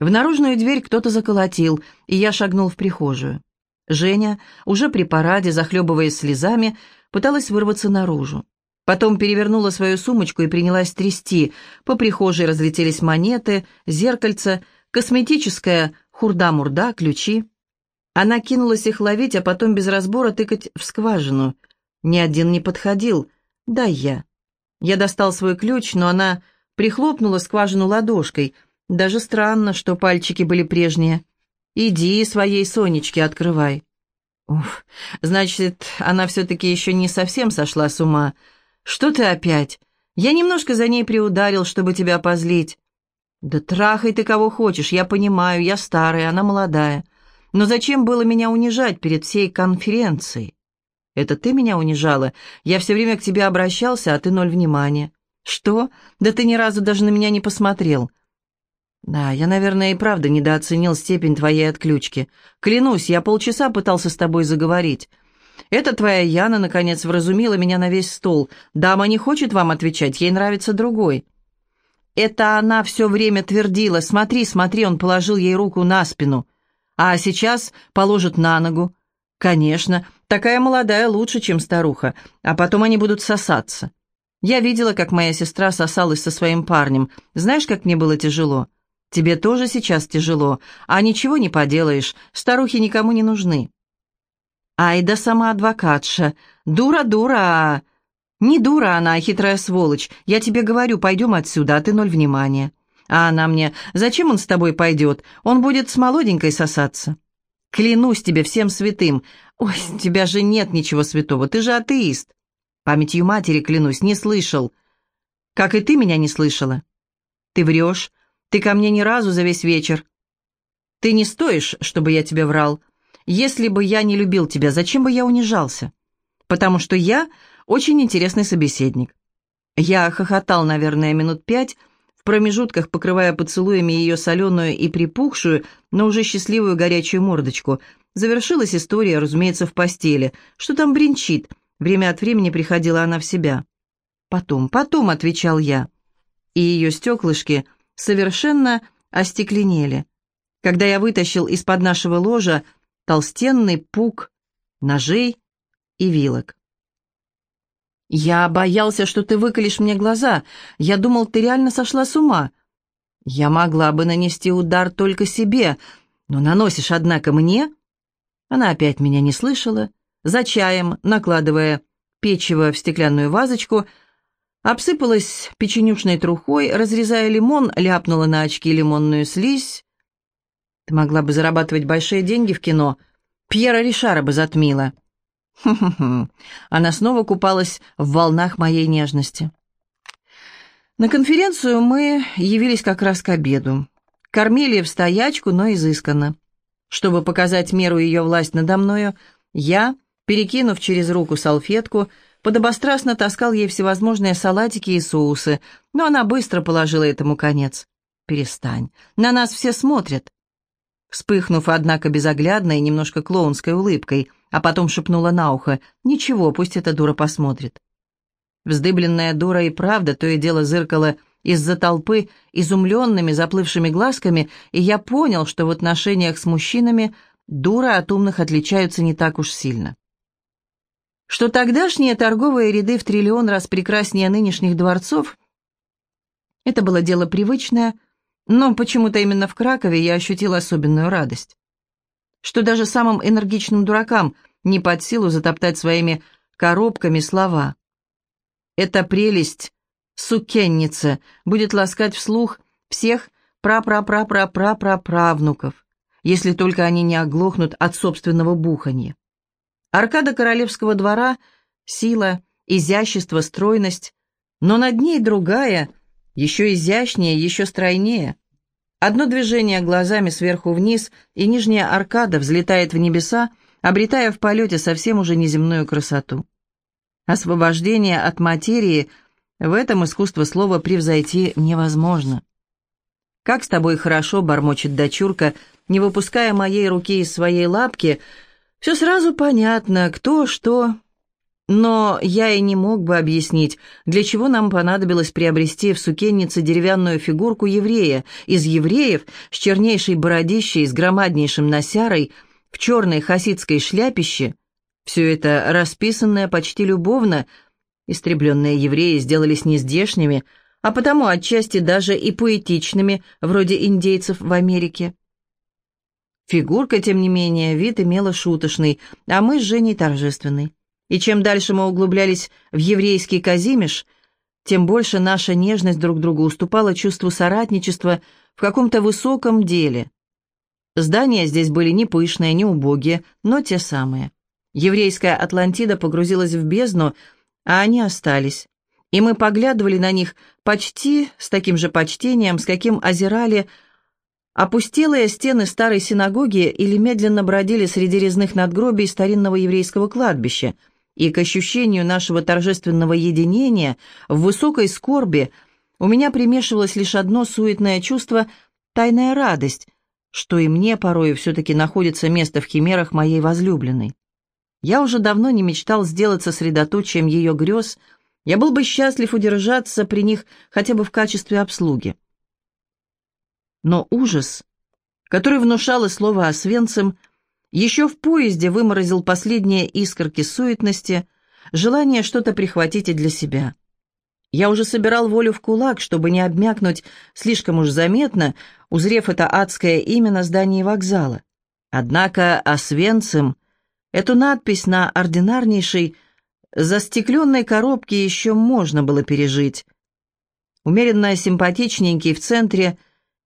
В наружную дверь кто-то заколотил, и я шагнул в прихожую. Женя, уже при параде, захлебываясь слезами, пыталась вырваться наружу. Потом перевернула свою сумочку и принялась трясти. По прихожей разлетелись монеты, зеркальца, косметическая хурда-мурда, ключи. Она кинулась их ловить, а потом без разбора тыкать в скважину. Ни один не подходил. «Дай я». Я достал свой ключ, но она прихлопнула скважину ладошкой. Даже странно, что пальчики были прежние. «Иди своей Сонечке открывай». Уф, значит, она все-таки еще не совсем сошла с ума. Что ты опять? Я немножко за ней приударил, чтобы тебя позлить. Да трахай ты кого хочешь, я понимаю, я старая, она молодая. Но зачем было меня унижать перед всей конференцией? Это ты меня унижала? Я все время к тебе обращался, а ты ноль внимания. Что? Да ты ни разу даже на меня не посмотрел. Да, я, наверное, и правда недооценил степень твоей отключки. Клянусь, я полчаса пытался с тобой заговорить. Эта твоя Яна, наконец, вразумила меня на весь стол. Дама не хочет вам отвечать, ей нравится другой. Это она все время твердила. Смотри, смотри, он положил ей руку на спину. А сейчас положит на ногу. Конечно, такая молодая лучше, чем старуха. А потом они будут сосаться. Я видела, как моя сестра сосалась со своим парнем. Знаешь, как мне было тяжело? Тебе тоже сейчас тяжело, а ничего не поделаешь, старухи никому не нужны. Ай да сама адвокатша, дура-дура, не дура она, а хитрая сволочь. Я тебе говорю, пойдем отсюда, а ты ноль внимания. А она мне, зачем он с тобой пойдет? Он будет с молоденькой сосаться. Клянусь тебе всем святым. Ой, у тебя же нет ничего святого, ты же атеист. Памятью матери, клянусь, не слышал. Как и ты меня не слышала. Ты врешь, ты ко мне ни разу за весь вечер. Ты не стоишь, чтобы я тебе врал. Если бы я не любил тебя, зачем бы я унижался? Потому что я очень интересный собеседник. Я хохотал, наверное, минут пять, в промежутках покрывая поцелуями ее соленую и припухшую, но уже счастливую горячую мордочку. Завершилась история, разумеется, в постели. Что там бренчит? Время от времени приходила она в себя. «Потом, потом», — отвечал я. И ее стеклышки — совершенно остекленели. Когда я вытащил из-под нашего ложа толстенный пук ножей и вилок. «Я боялся, что ты выколешь мне глаза. Я думал, ты реально сошла с ума. Я могла бы нанести удар только себе, но наносишь, однако, мне...» Она опять меня не слышала. За чаем, накладывая печиво в стеклянную вазочку, Обсыпалась печенюшной трухой, разрезая лимон, ляпнула на очки лимонную слизь. Ты могла бы зарабатывать большие деньги в кино. Пьера Ришара бы затмила. Она снова купалась в волнах моей нежности. На конференцию мы явились как раз к обеду. Кормили в стоячку, но изысканно. Чтобы показать меру ее власть надо мною, я, перекинув через руку салфетку, подобострастно таскал ей всевозможные салатики и соусы, но она быстро положила этому конец. «Перестань, на нас все смотрят». Вспыхнув, однако, безоглядной, немножко клоунской улыбкой, а потом шепнула на ухо, «Ничего, пусть эта дура посмотрит». Вздыбленная дура и правда то и дело зыркала из-за толпы изумленными заплывшими глазками, и я понял, что в отношениях с мужчинами дура от умных отличаются не так уж сильно что тогдашние торговые ряды в триллион раз прекраснее нынешних дворцов, это было дело привычное, но почему-то именно в Кракове я ощутил особенную радость. Что даже самым энергичным дуракам не под силу затоптать своими коробками слова. Эта прелесть, сукенница, будет ласкать вслух всех пра-пра-пра-пра-пра-пра-правнуков, если только они не оглохнут от собственного буханья. Аркада королевского двора — сила, изящество, стройность, но над ней другая, еще изящнее, еще стройнее. Одно движение глазами сверху вниз, и нижняя аркада взлетает в небеса, обретая в полете совсем уже неземную красоту. Освобождение от материи в этом искусство слова превзойти невозможно. «Как с тобой хорошо», — бормочет дочурка, не выпуская моей руки из своей лапки — все сразу понятно, кто что. Но я и не мог бы объяснить, для чего нам понадобилось приобрести в сукеннице деревянную фигурку еврея из евреев с чернейшей бородищей, с громаднейшим носярой, в черной хасидской шляпище. Все это расписанное почти любовно. Истребленные евреи сделались нездешними, а потому отчасти даже и поэтичными, вроде индейцев в Америке. Фигурка, тем не менее, вид имела шуточный, а мы с Женей торжественный. И чем дальше мы углублялись в еврейский Казимиш, тем больше наша нежность друг другу уступала чувству соратничества в каком-то высоком деле. Здания здесь были не пышные, не убогие, но те самые. Еврейская Атлантида погрузилась в бездну, а они остались. И мы поглядывали на них почти с таким же почтением, с каким озирали опустелые стены старой синагоги или медленно бродили среди резных надгробий старинного еврейского кладбища – и к ощущению нашего торжественного единения в высокой скорби у меня примешивалось лишь одно суетное чувство — тайная радость, что и мне порою все-таки находится место в химерах моей возлюбленной. Я уже давно не мечтал сделать сосредоточием ее грез, я был бы счастлив удержаться при них хотя бы в качестве обслуги. Но ужас, который внушало слово о Свенцем, еще в поезде выморозил последние искорки суетности, желание что-то прихватить и для себя. Я уже собирал волю в кулак, чтобы не обмякнуть слишком уж заметно, узрев это адское имя на здании вокзала. Однако Освенцим, эту надпись на ординарнейшей, застекленной коробке еще можно было пережить. Умеренно симпатичненький в центре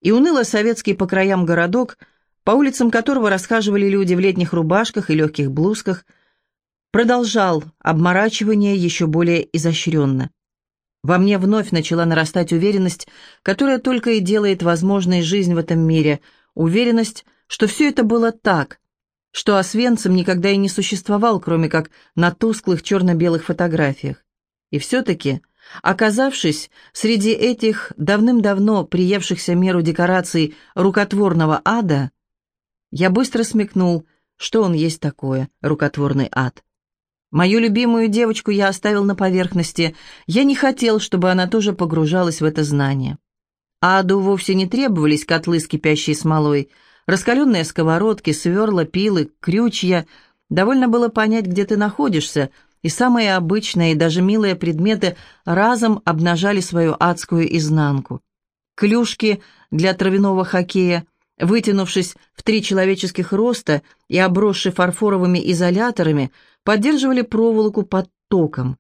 и уныло советский по краям городок – по улицам которого расхаживали люди в летних рубашках и легких блузках, продолжал обморачивание еще более изощренно. Во мне вновь начала нарастать уверенность, которая только и делает возможной жизнь в этом мире, уверенность, что все это было так, что Освенцим никогда и не существовал, кроме как на тусклых черно-белых фотографиях. И все-таки, оказавшись среди этих давным-давно приевшихся меру декораций рукотворного ада, я быстро смекнул, что он есть такое, рукотворный ад. Мою любимую девочку я оставил на поверхности. Я не хотел, чтобы она тоже погружалась в это знание. Аду вовсе не требовались котлы с кипящей смолой, раскаленные сковородки, сверла, пилы, крючья. Довольно было понять, где ты находишься, и самые обычные и даже милые предметы разом обнажали свою адскую изнанку. Клюшки для травяного хоккея, вытянувшись в три человеческих роста и обросшие фарфоровыми изоляторами, поддерживали проволоку под током.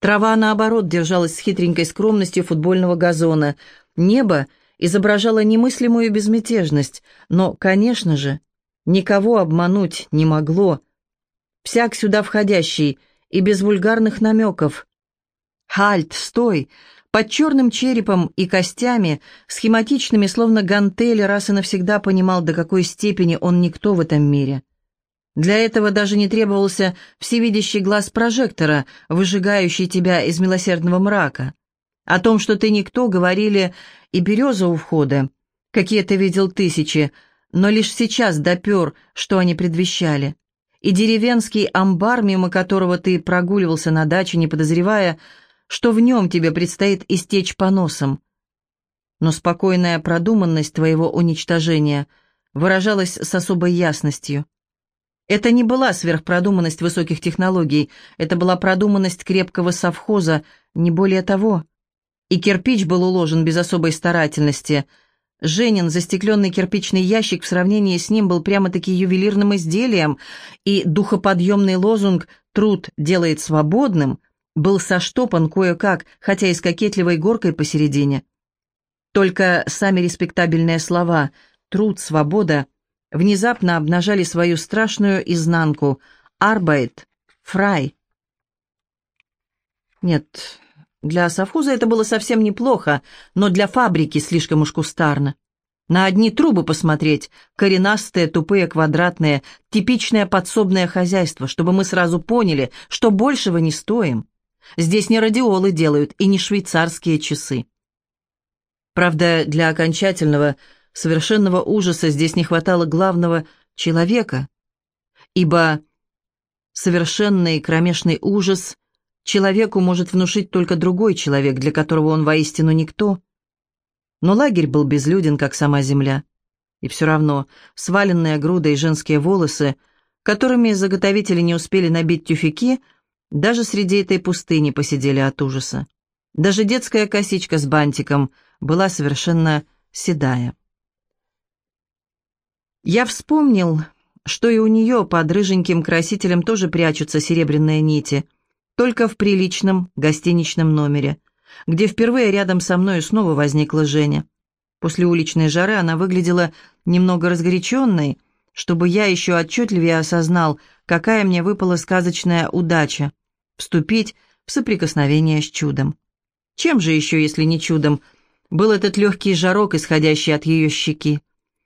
Трава, наоборот, держалась с хитренькой скромностью футбольного газона. Небо изображало немыслимую безмятежность, но, конечно же, никого обмануть не могло. Всяк сюда входящий и без вульгарных намеков. «Хальт, стой!» Под черным черепом и костями, схематичными, словно гантели, раз и навсегда понимал, до какой степени он никто в этом мире. Для этого даже не требовался всевидящий глаз прожектора, выжигающий тебя из милосердного мрака. О том, что ты никто, говорили и береза у входа. Какие ты видел тысячи, но лишь сейчас допер, что они предвещали. И деревенский амбар, мимо которого ты прогуливался на даче, не подозревая, что в нем тебе предстоит истечь поносом. Но спокойная продуманность твоего уничтожения выражалась с особой ясностью. Это не была сверхпродуманность высоких технологий, это была продуманность крепкого совхоза, не более того. И кирпич был уложен без особой старательности. Женин застекленный кирпичный ящик в сравнении с ним был прямо-таки ювелирным изделием, и духоподъемный лозунг «Труд делает свободным» был соштопан кое-как, хотя и с кокетливой горкой посередине. Только сами респектабельные слова «труд», «свобода» внезапно обнажали свою страшную изнанку «Арбайт», «Фрай». Нет, для совхоза это было совсем неплохо, но для фабрики слишком уж кустарно. На одни трубы посмотреть, коренастые, тупые, квадратные, типичное подсобное хозяйство, чтобы мы сразу поняли, что большего не стоим. Здесь не радиолы делают и не швейцарские часы. Правда, для окончательного, совершенного ужаса здесь не хватало главного человека, ибо совершенный кромешный ужас человеку может внушить только другой человек, для которого он воистину никто. Но лагерь был безлюден, как сама земля. И все равно сваленные грудой женские волосы, которыми заготовители не успели набить тюфяки, даже среди этой пустыни посидели от ужаса. Даже детская косичка с бантиком была совершенно седая. Я вспомнил, что и у нее под рыженьким красителем тоже прячутся серебряные нити, только в приличном гостиничном номере, где впервые рядом со мной снова возникла Женя. После уличной жары она выглядела немного разгоряченной, чтобы я еще отчетливее осознал, какая мне выпала сказочная удача — вступить в соприкосновение с чудом. Чем же еще, если не чудом, был этот легкий жарок, исходящий от ее щеки?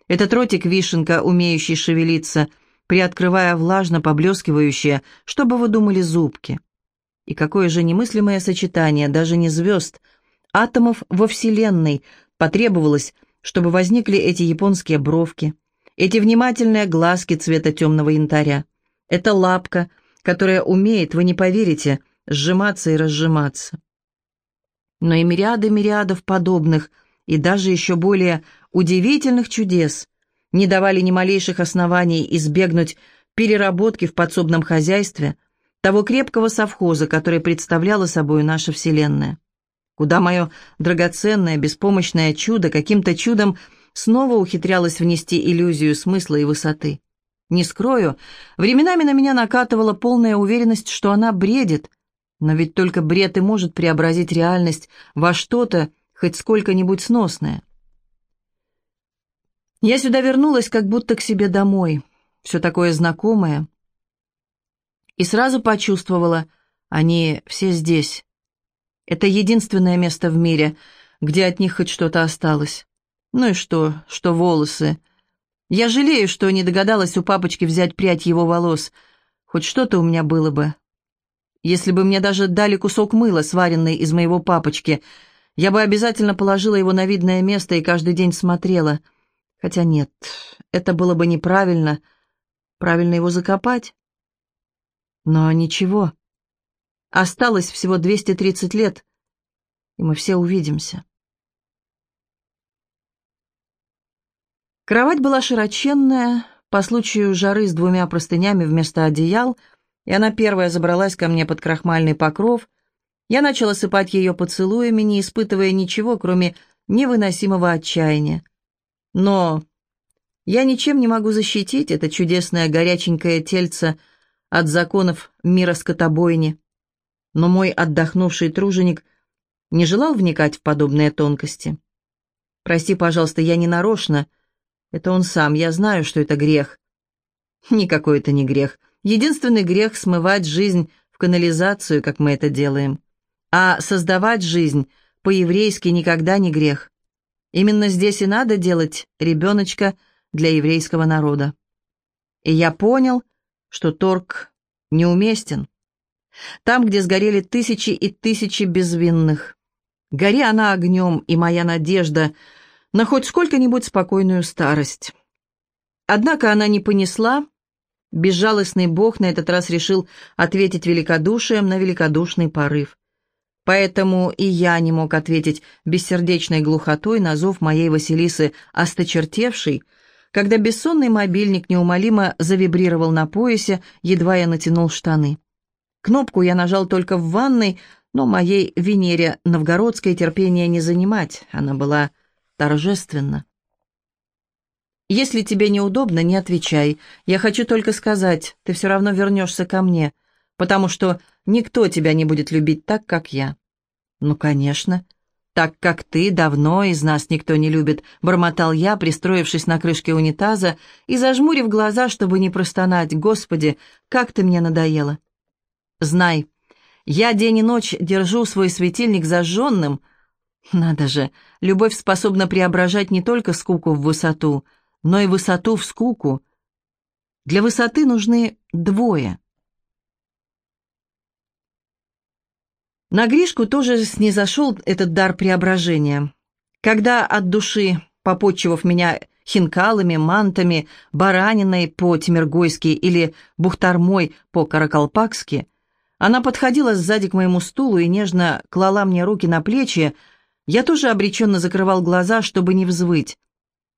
Этот ротик-вишенка, умеющий шевелиться, приоткрывая влажно поблескивающие, чтобы вы думали, зубки. И какое же немыслимое сочетание, даже не звезд, атомов во Вселенной потребовалось, чтобы возникли эти японские бровки, эти внимательные глазки цвета темного янтаря, эта лапка, которая умеет, вы не поверите, сжиматься и разжиматься. Но и мириады мириадов подобных, и даже еще более удивительных чудес не давали ни малейших оснований избегнуть переработки в подсобном хозяйстве того крепкого совхоза, который представляла собой наша Вселенная. Куда мое драгоценное, беспомощное чудо каким-то чудом снова ухитрялось внести иллюзию смысла и высоты. Не скрою, временами на меня накатывала полная уверенность, что она бредит, но ведь только бред и может преобразить реальность во что-то, хоть сколько-нибудь сносное. Я сюда вернулась как будто к себе домой, все такое знакомое, и сразу почувствовала, они все здесь. Это единственное место в мире, где от них хоть что-то осталось. Ну и что, что волосы. Я жалею, что не догадалась у папочки взять прядь его волос. Хоть что-то у меня было бы. Если бы мне даже дали кусок мыла, сваренный из моего папочки, я бы обязательно положила его на видное место и каждый день смотрела — Хотя нет, это было бы неправильно. Правильно его закопать. Но ничего. Осталось всего 230 лет, и мы все увидимся. Кровать была широченная, по случаю жары с двумя простынями вместо одеял, и она первая забралась ко мне под крахмальный покров. Я начала сыпать ее поцелуями, не испытывая ничего, кроме невыносимого отчаяния. Но я ничем не могу защитить это чудесное горяченькое тельце от законов мира скотобойни. Но мой отдохнувший труженик не желал вникать в подобные тонкости. «Прости, пожалуйста, я не нарочно. Это он сам, я знаю, что это грех». «Никакой это не грех. Единственный грех — смывать жизнь в канализацию, как мы это делаем. А создавать жизнь по-еврейски никогда не грех. Именно здесь и надо делать ребеночка для еврейского народа. И я понял, что торг неуместен. Там, где сгорели тысячи и тысячи безвинных. Гори она огнем, и моя надежда на хоть сколько-нибудь спокойную старость. Однако она не понесла. Безжалостный Бог на этот раз решил ответить великодушием на великодушный порыв. Поэтому и я не мог ответить бессердечной глухотой на зов моей Василисы осточертевшей, когда бессонный мобильник неумолимо завибрировал на поясе, едва я натянул штаны. Кнопку я нажал только в ванной, но моей Венере новгородской терпения не занимать, она была торжественна. «Если тебе неудобно, не отвечай. Я хочу только сказать, ты все равно вернешься ко мне, потому что Никто тебя не будет любить так, как я». «Ну, конечно. Так, как ты, давно из нас никто не любит», — бормотал я, пристроившись на крышке унитаза и зажмурив глаза, чтобы не простонать. «Господи, как ты мне надоела!» «Знай, я день и ночь держу свой светильник зажженным. Надо же, любовь способна преображать не только скуку в высоту, но и высоту в скуку. Для высоты нужны двое». На Гришку тоже снизошел этот дар преображения. Когда от души, попотчевав меня хинкалами, мантами, бараниной по-тимиргойски или бухтармой по-каракалпакски, она подходила сзади к моему стулу и нежно клала мне руки на плечи, я тоже обреченно закрывал глаза, чтобы не взвыть.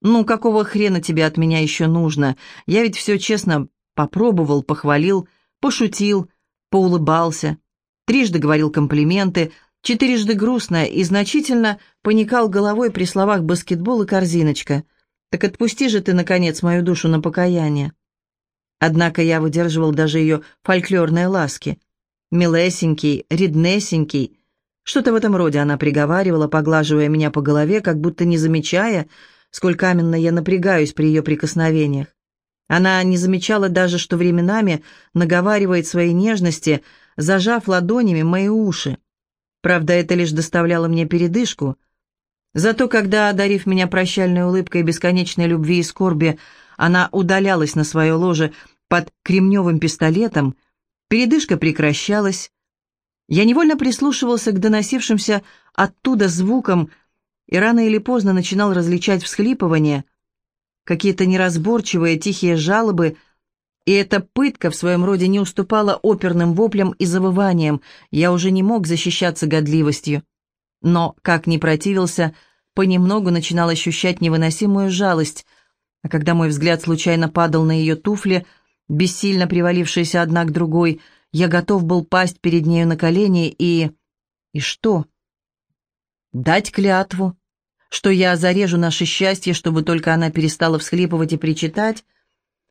«Ну, какого хрена тебе от меня еще нужно? Я ведь все честно попробовал, похвалил, пошутил, поулыбался, трижды говорил комплименты, четырежды грустно и значительно поникал головой при словах «баскетбол» и «корзиночка». Так отпусти же ты, наконец, мою душу на покаяние. Однако я выдерживал даже ее фольклорные ласки. «Милесенький, реднесенький». Что-то в этом роде она приговаривала, поглаживая меня по голове, как будто не замечая, сколь каменно я напрягаюсь при ее прикосновениях. Она не замечала даже, что временами наговаривает свои нежности, зажав ладонями мои уши. Правда, это лишь доставляло мне передышку. Зато когда, одарив меня прощальной улыбкой бесконечной любви и скорби, она удалялась на свое ложе под кремневым пистолетом, передышка прекращалась. Я невольно прислушивался к доносившимся оттуда звукам и рано или поздно начинал различать всхлипывания, какие-то неразборчивые тихие жалобы — и эта пытка в своем роде не уступала оперным воплям и завываниям. Я уже не мог защищаться годливостью. Но, как ни противился, понемногу начинал ощущать невыносимую жалость. А когда мой взгляд случайно падал на ее туфли, бессильно привалившиеся одна к другой, я готов был пасть перед нею на колени и... И что? Дать клятву, что я зарежу наше счастье, чтобы только она перестала всхлипывать и причитать,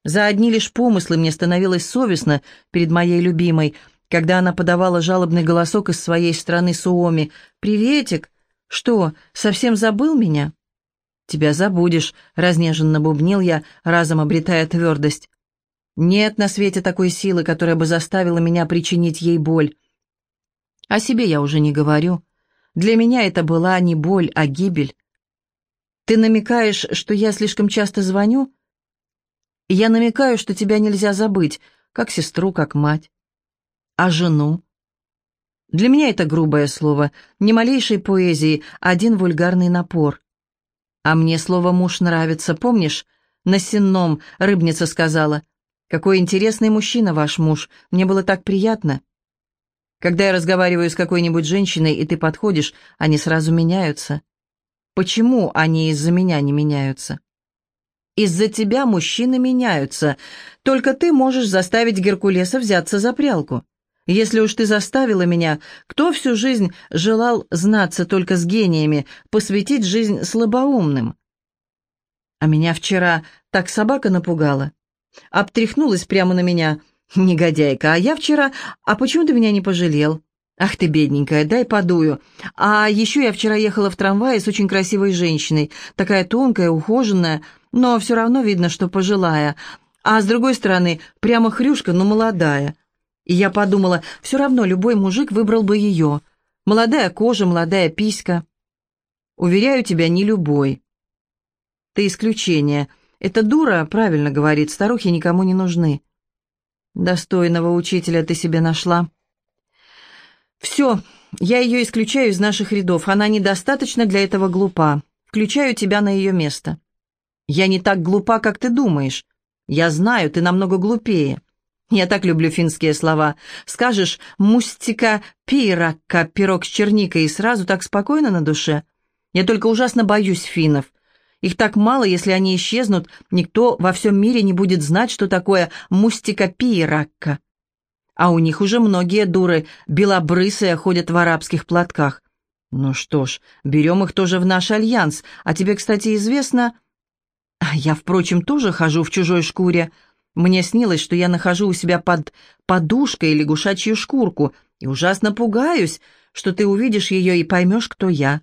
за одни лишь помыслы мне становилось совестно перед моей любимой, когда она подавала жалобный голосок из своей страны Суоми. «Приветик! Что, совсем забыл меня?» «Тебя забудешь», — разнеженно бубнил я, разом обретая твердость. «Нет на свете такой силы, которая бы заставила меня причинить ей боль. О себе я уже не говорю. Для меня это была не боль, а гибель. Ты намекаешь, что я слишком часто звоню?» Я намекаю, что тебя нельзя забыть, как сестру, как мать. А жену? Для меня это грубое слово, ни малейшей поэзии, один вульгарный напор. А мне слово «муж» нравится, помнишь? На сенном рыбница сказала. «Какой интересный мужчина ваш муж, мне было так приятно». Когда я разговариваю с какой-нибудь женщиной, и ты подходишь, они сразу меняются. Почему они из-за меня не меняются? Из-за тебя мужчины меняются. Только ты можешь заставить Геркулеса взяться за прялку. Если уж ты заставила меня, кто всю жизнь желал знаться только с гениями, посвятить жизнь слабоумным? А меня вчера так собака напугала. Обтряхнулась прямо на меня. Негодяйка, а я вчера... А почему ты меня не пожалел? Ах ты, бедненькая, дай подую. А еще я вчера ехала в трамвае с очень красивой женщиной. Такая тонкая, ухоженная но все равно видно, что пожилая. А с другой стороны, прямо хрюшка, но молодая. И я подумала, все равно любой мужик выбрал бы ее. Молодая кожа, молодая писька. Уверяю тебя, не любой. Ты исключение. Эта дура правильно говорит, старухи никому не нужны. Достойного учителя ты себе нашла. Все, я ее исключаю из наших рядов. Она недостаточно для этого глупа. Включаю тебя на ее место. Я не так глупа, как ты думаешь. Я знаю, ты намного глупее. Я так люблю финские слова. Скажешь «мустика пиракка», пирог с черникой, и сразу так спокойно на душе. Я только ужасно боюсь финнов. Их так мало, если они исчезнут, никто во всем мире не будет знать, что такое мустика пиракка. А у них уже многие дуры белобрысые ходят в арабских платках. Ну что ж, берем их тоже в наш альянс. А тебе, кстати, известно, я, впрочем, тоже хожу в чужой шкуре. Мне снилось, что я нахожу у себя под подушкой лягушачью шкурку, и ужасно пугаюсь, что ты увидишь ее и поймешь, кто я.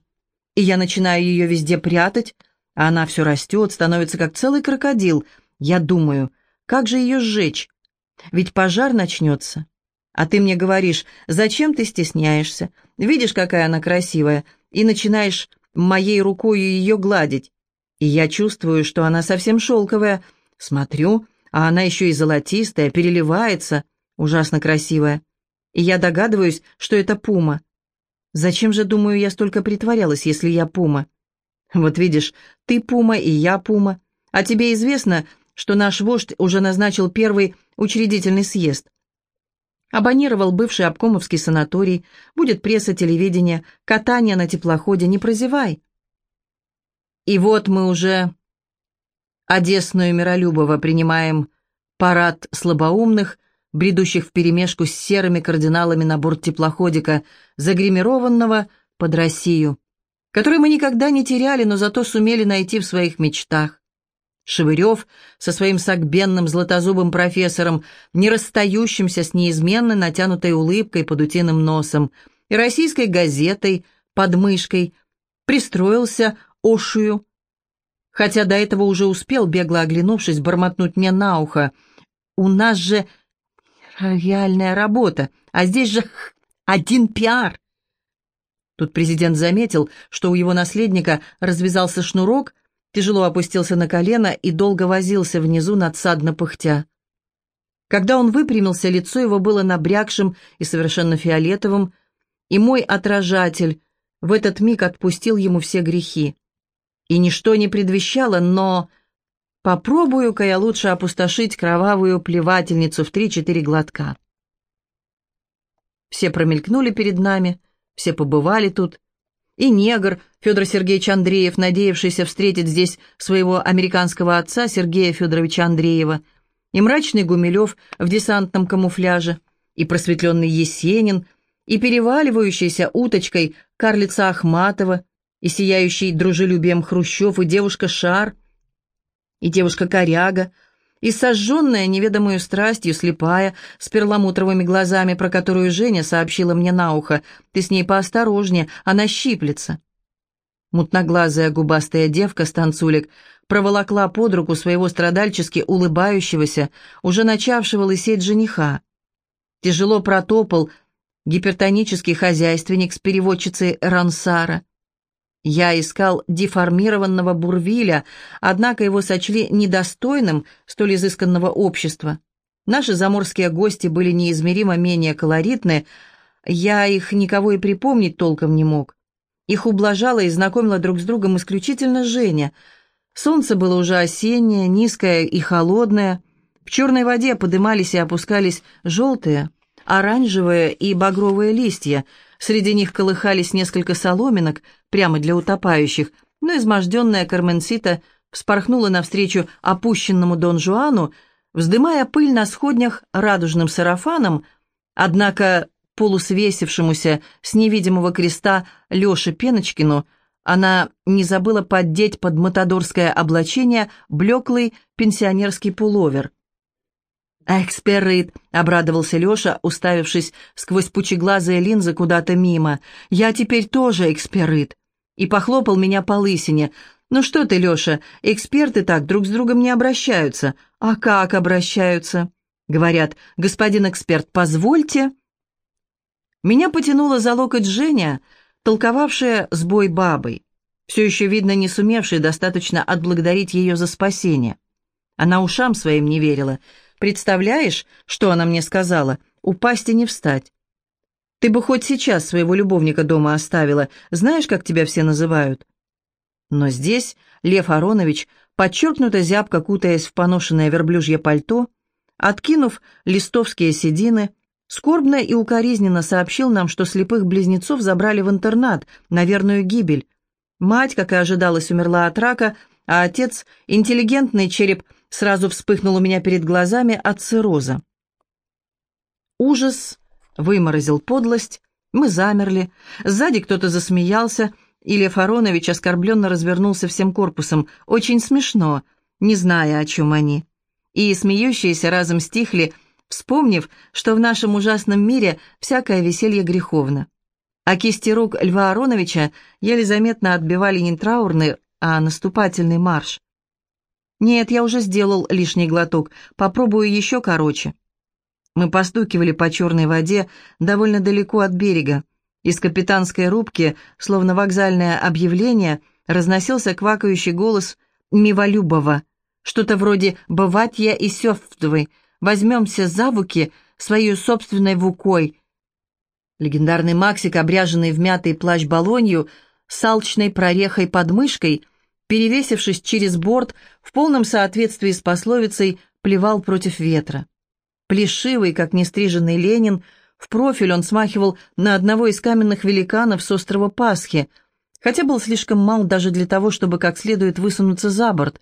И я начинаю ее везде прятать, а она все растет, становится как целый крокодил. Я думаю, как же ее сжечь? Ведь пожар начнется. А ты мне говоришь, зачем ты стесняешься? Видишь, какая она красивая, и начинаешь моей рукой ее гладить. И я чувствую, что она совсем шелковая. Смотрю, а она еще и золотистая, переливается, ужасно красивая. И я догадываюсь, что это пума. Зачем же, думаю, я столько притворялась, если я пума? Вот видишь, ты пума и я пума. А тебе известно, что наш вождь уже назначил первый учредительный съезд. Абонировал бывший обкомовский санаторий, будет пресса, телевидение, катание на теплоходе, не прозевай. И вот мы уже Одесную Миролюбова принимаем парад слабоумных, бредущих вперемешку с серыми кардиналами на борт теплоходика, загримированного под Россию, который мы никогда не теряли, но зато сумели найти в своих мечтах. Шевырев со своим сагбенным златозубым профессором, не расстающимся с неизменно натянутой улыбкой под утиным носом, и российской газетой под мышкой, пристроился ошую, хотя до этого уже успел, бегло оглянувшись, бормотнуть мне на ухо. «У нас же реальная работа, а здесь же один пиар». Тут президент заметил, что у его наследника развязался шнурок, тяжело опустился на колено и долго возился внизу, надсадно пыхтя. Когда он выпрямился, лицо его было набрякшим и совершенно фиолетовым, и мой отражатель в этот миг отпустил ему все грехи. И ничто не предвещало, но... Попробую-ка я лучше опустошить кровавую плевательницу в три-четыре глотка. Все промелькнули перед нами, все побывали тут, и негр Федор Сергеевич Андреев, надеявшийся встретить здесь своего американского отца Сергея Федоровича Андреева, и мрачный Гумилев в десантном камуфляже, и просветленный Есенин, и переваливающийся уточкой карлица Ахматова, и сияющий дружелюбием Хрущев, и девушка Шар, и девушка Коряга — и сожженная неведомую страстью, слепая, с перламутровыми глазами, про которую Женя сообщила мне на ухо, «Ты с ней поосторожнее, она щиплется». Мутноглазая губастая девка с танцулек проволокла под руку своего страдальчески улыбающегося, уже начавшего лысеть жениха. Тяжело протопал гипертонический хозяйственник с переводчицей Рансара. Я искал деформированного Бурвиля, однако его сочли недостойным столь изысканного общества. Наши заморские гости были неизмеримо менее колоритны, я их никого и припомнить толком не мог. Их ублажала и знакомила друг с другом исключительно Женя. Солнце было уже осеннее, низкое и холодное. В черной воде подымались и опускались желтые, оранжевые и багровые листья — Среди них колыхались несколько соломинок, прямо для утопающих, но изможденная Карменсита вспорхнула навстречу опущенному Дон Жуану, вздымая пыль на сходнях радужным сарафаном, однако полусвесившемуся с невидимого креста Леше Пеночкину она не забыла поддеть под матадорское облачение блеклый пенсионерский пуловер — «Эксперит!» — обрадовался Леша, уставившись сквозь пучеглазые линзы куда-то мимо. «Я теперь тоже эксперит!» И похлопал меня по лысине. «Ну что ты, Леша, эксперты так друг с другом не обращаются». «А как обращаются?» Говорят, «Господин эксперт, позвольте...» Меня потянуло за локоть Женя, толковавшая с бой бабой, все еще, видно, не сумевшей достаточно отблагодарить ее за спасение. Она ушам своим не верила — Представляешь, что она мне сказала? Упасть и не встать. Ты бы хоть сейчас своего любовника дома оставила. Знаешь, как тебя все называют?» Но здесь Лев Аронович, подчеркнуто зябко кутаясь в поношенное верблюжье пальто, откинув листовские седины, скорбно и укоризненно сообщил нам, что слепых близнецов забрали в интернат на верную гибель. Мать, как и ожидалось, умерла от рака, а отец, интеллигентный череп сразу вспыхнул у меня перед глазами от цирроза. Ужас выморозил подлость, мы замерли, сзади кто-то засмеялся, и Лев Аронович оскорбленно развернулся всем корпусом, очень смешно, не зная, о чем они. И смеющиеся разом стихли, вспомнив, что в нашем ужасном мире всякое веселье греховно. А кисти рук Льва Ароновича еле заметно отбивали не траурный, а наступательный марш. «Нет, я уже сделал лишний глоток. Попробую еще короче». Мы постукивали по черной воде довольно далеко от берега. Из капитанской рубки, словно вокзальное объявление, разносился квакающий голос Миволюбова. Что-то вроде «Быватья и сёфтвы, возьмемся за вуки своей собственной вукой». Легендарный Максик, обряженный в мятый плащ балонью, с алчной прорехой под мышкой, перевесившись через борт, в полном соответствии с пословицей, плевал против ветра. Плешивый, как нестриженный Ленин, в профиль он смахивал на одного из каменных великанов с острова Пасхи, хотя был слишком мал даже для того, чтобы как следует высунуться за борт.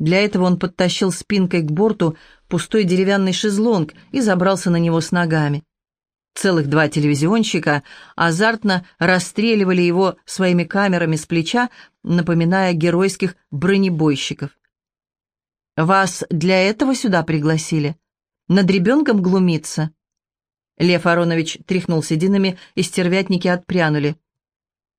Для этого он подтащил спинкой к борту пустой деревянный шезлонг и забрался на него с ногами. Целых два телевизионщика азартно расстреливали его своими камерами с плеча, напоминая геройских бронебойщиков. «Вас для этого сюда пригласили? Над ребенком глумиться?» Лев Аронович тряхнул сединами, и стервятники отпрянули.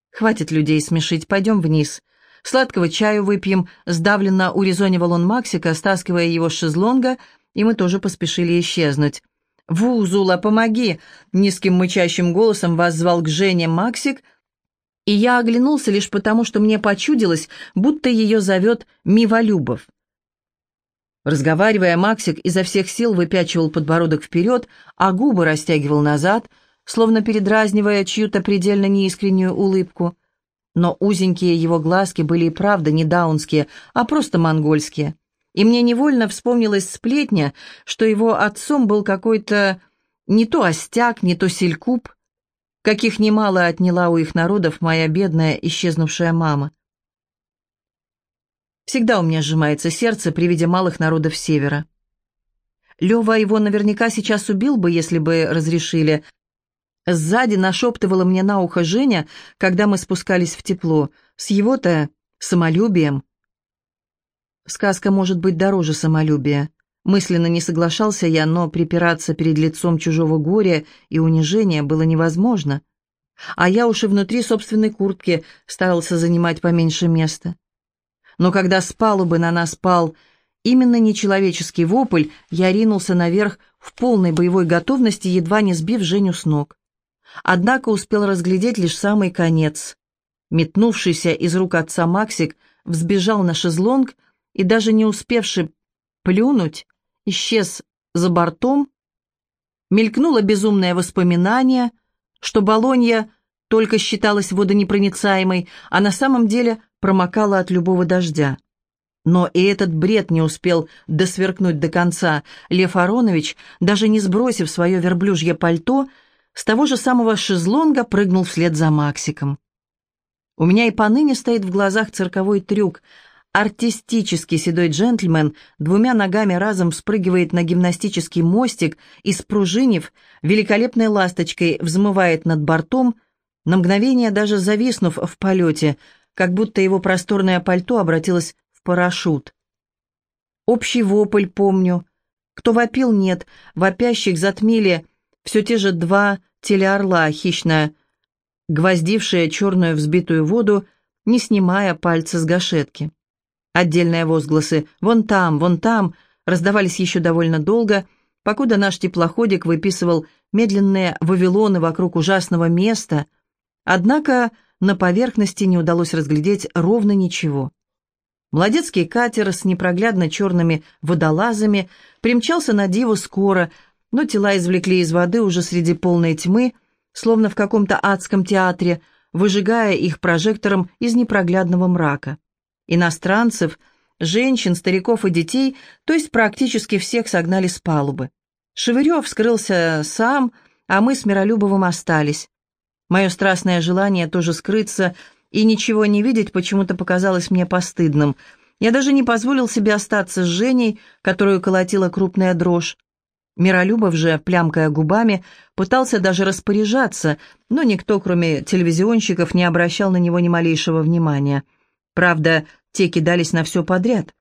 «Хватит людей смешить, пойдем вниз. Сладкого чаю выпьем», — сдавленно урезонивал он Максика, стаскивая его с шезлонга, и мы тоже поспешили исчезнуть. «Вузула, помоги!» — низким мычащим голосом воззвал к Жене Максик, и я оглянулся лишь потому, что мне почудилось, будто ее зовет Миволюбов. Разговаривая, Максик изо всех сил выпячивал подбородок вперед, а губы растягивал назад, словно передразнивая чью-то предельно неискреннюю улыбку. Но узенькие его глазки были и правда не даунские, а просто монгольские и мне невольно вспомнилась сплетня, что его отцом был какой-то не то остяк, не то селькуп, каких немало отняла у их народов моя бедная исчезнувшая мама. Всегда у меня сжимается сердце при виде малых народов Севера. Лева его наверняка сейчас убил бы, если бы разрешили. Сзади нашептывала мне на ухо Женя, когда мы спускались в тепло, с его-то самолюбием, Сказка может быть дороже самолюбия. Мысленно не соглашался я, но припираться перед лицом чужого горя и унижения было невозможно. А я уж и внутри собственной куртки старался занимать поменьше места. Но когда с палубы на нас пал именно нечеловеческий вопль, я ринулся наверх в полной боевой готовности, едва не сбив Женю с ног. Однако успел разглядеть лишь самый конец. Метнувшийся из рук отца Максик взбежал на шезлонг, и даже не успевший плюнуть, исчез за бортом, мелькнуло безумное воспоминание, что Болонья только считалась водонепроницаемой, а на самом деле промокала от любого дождя. Но и этот бред не успел досверкнуть до конца. Лев Аронович, даже не сбросив свое верблюжье пальто, с того же самого шезлонга прыгнул вслед за Максиком. У меня и поныне стоит в глазах цирковой трюк — Артистический седой джентльмен двумя ногами разом спрыгивает на гимнастический мостик и, спружинив, великолепной ласточкой взмывает над бортом, на мгновение даже зависнув в полете, как будто его просторное пальто обратилось в парашют. Общий вопль помню. Кто вопил, нет. Вопящих затмили все те же два телеорла, хищно гвоздившие черную взбитую воду, не снимая пальца с гашетки. Отдельные возгласы «вон там, вон там» раздавались еще довольно долго, покуда наш теплоходик выписывал медленные вавилоны вокруг ужасного места, однако на поверхности не удалось разглядеть ровно ничего. Молодецкий катер с непроглядно черными водолазами примчался на диву скоро, но тела извлекли из воды уже среди полной тьмы, словно в каком-то адском театре, выжигая их прожектором из непроглядного мрака иностранцев, женщин, стариков и детей, то есть практически всех согнали с палубы. Шевырев скрылся сам, а мы с Миролюбовым остались. Мое страстное желание тоже скрыться и ничего не видеть почему-то показалось мне постыдным. Я даже не позволил себе остаться с Женей, которую колотила крупная дрожь. Миролюбов же, плямкая губами, пытался даже распоряжаться, но никто, кроме телевизионщиков, не обращал на него ни малейшего внимания. Правда, те кидались на все подряд.